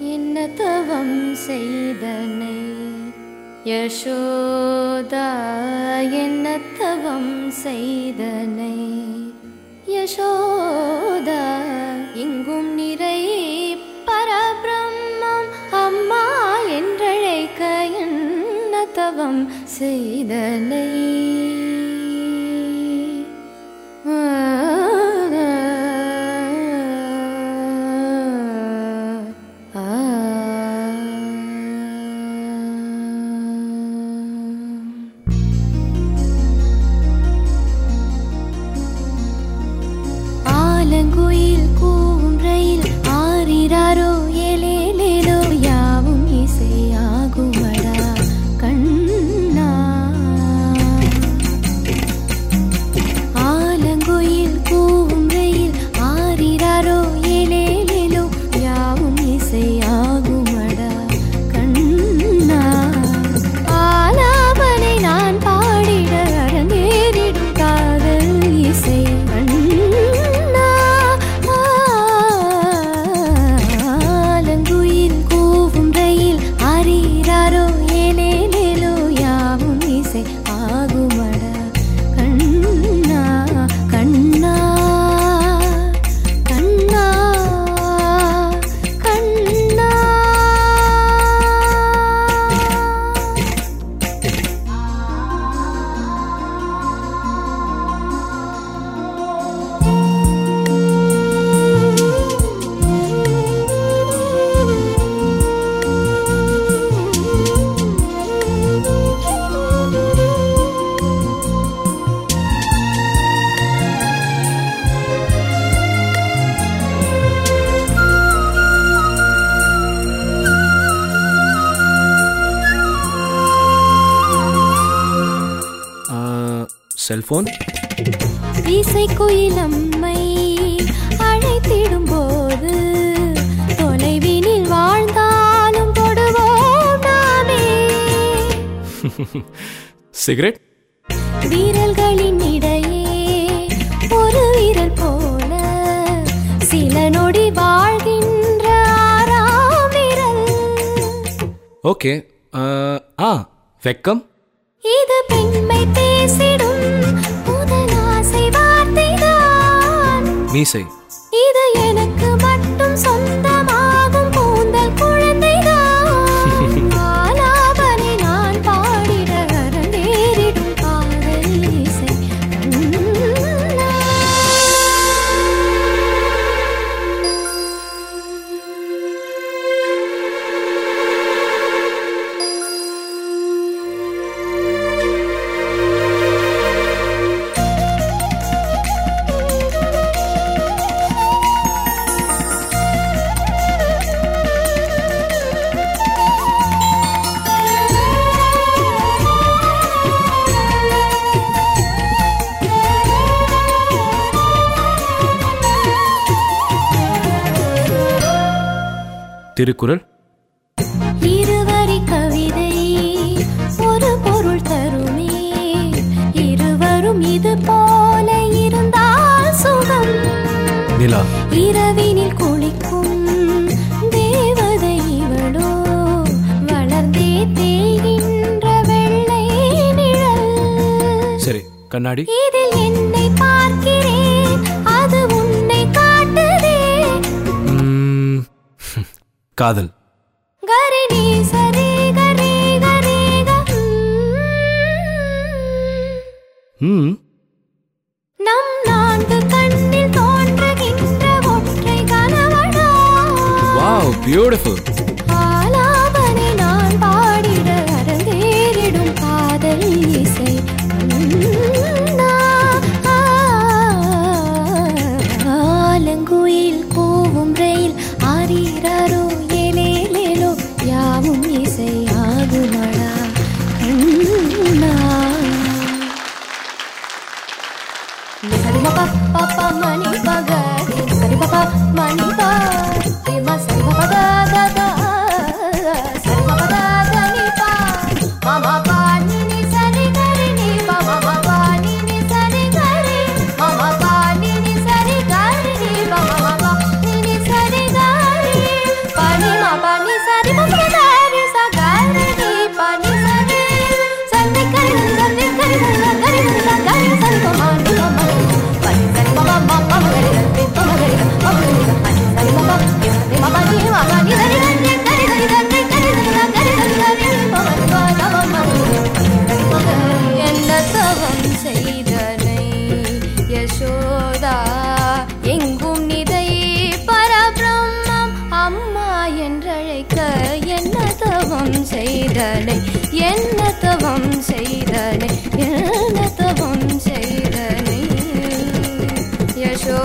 என்ன தவம் செய்தனை? யசோதா என்ன தவம் செய்தனை? யசோதா இங்கும் நிறை பரபிரம்மம் அம்மா என்றழைக்க என்ன தவம் செய்தனை? செல்போன். இசைக்குயிலம்மை அழைத்திடும் போது தொலைவினில் வாழ்ந்தாலும் தொடுவோம் நாமே. சிகரெட்? வீரல்களின் இடையே ஒரு வீரல் போல சில நொடி வாழ்கின்ற ஆறாம் விரல். ஓகே ஆ வெக்கம். இது பெண்மை பேசிடும் மீசை. இது எனக்கு சுகம். நிலா. இரவினில் குளிக்கும் தேவதை இவளோ. வளர்ந்தே தேய்கின்ற வெள்ளை நிழல். சரி கண்ணாடி. இதில் என்னை பார்க்கிறேன். காதல். ம். நம் நான்கு கண்ணில் தோன்றுகின்ற ஒற்றை கணவனா? Wow beautiful. mani bagai mani papa mani papa கிடைக்க என்ன தவம் செய்தலை என்ன தவம் செய்தலை என்ன தவம் செய்தலை. யசோ